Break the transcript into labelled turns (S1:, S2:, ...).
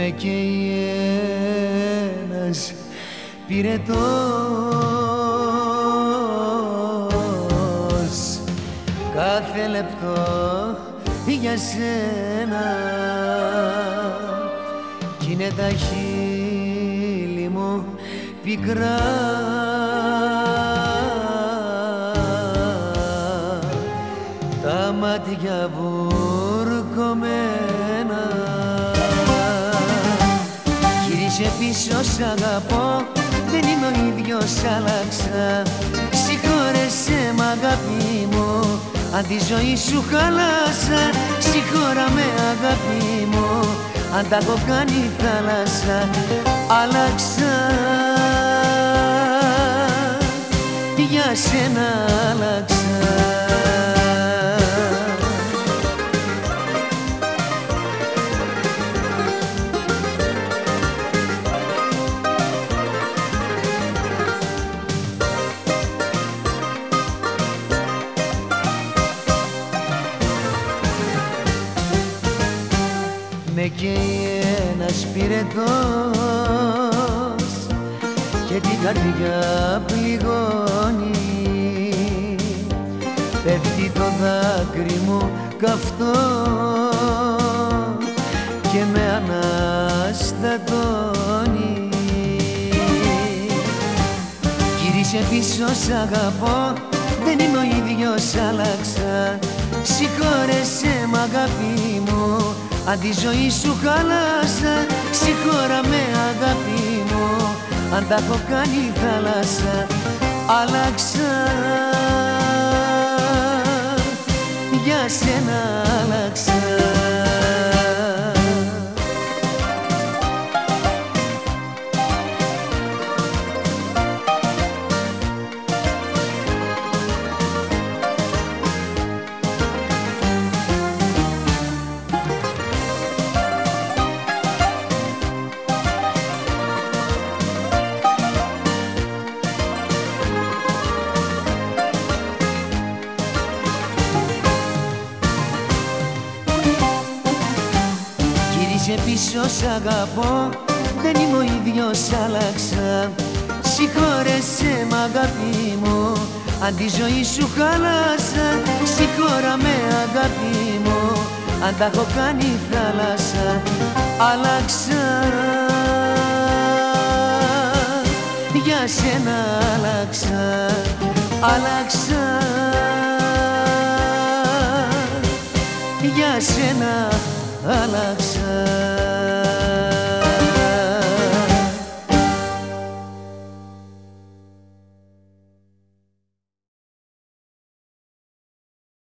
S1: με καίει ένας πυρετός κάθε λεπτό για σένα κι είναι τα χείλη μου πικρά. Τα μάτια βουρκωμένα Γύρισε πίσω σ' αγαπώ. Δεν είμαι ο ίδιος άλλαξα. Συγχώρεσέ μ' αγάπη μου. Αν τη ζωή σου χαλάσα Συγχώρα με αγάπη μου. Αν τα έχω κάνει θάλασσα Άλλαξα. Για σένα με καίει ένας πυρετός και την καρδιά πληγώνει. Πέφτει το δάκρυ μου καυτό και με αναστατώνει. Γύρισε πίσω σ' αγαπώ δεν είμαι ο ίδιος άλλαξα. Συγχώρεσέ μ' αγάπη μου αν τη ζωή σου χάλασα Συγχώρα με αγάπη μου. Αν τα έχω κάνει θάλασσα Άλλαξα. Για σένα άλλαξα Γύρισε πίσω σ' αγαπώ Δεν είμαι ο ίδιος άλλαξα. Συγχώρεσέ μ' αγάπη μου Αν τη ζωή σου χάλασα Συγχώρα με αγάπη μου Αν τα έχω κάνει θάλασσα. Άλλαξα. Για σένα άλλαξα Άλλαξα. Για σένα άλλαξα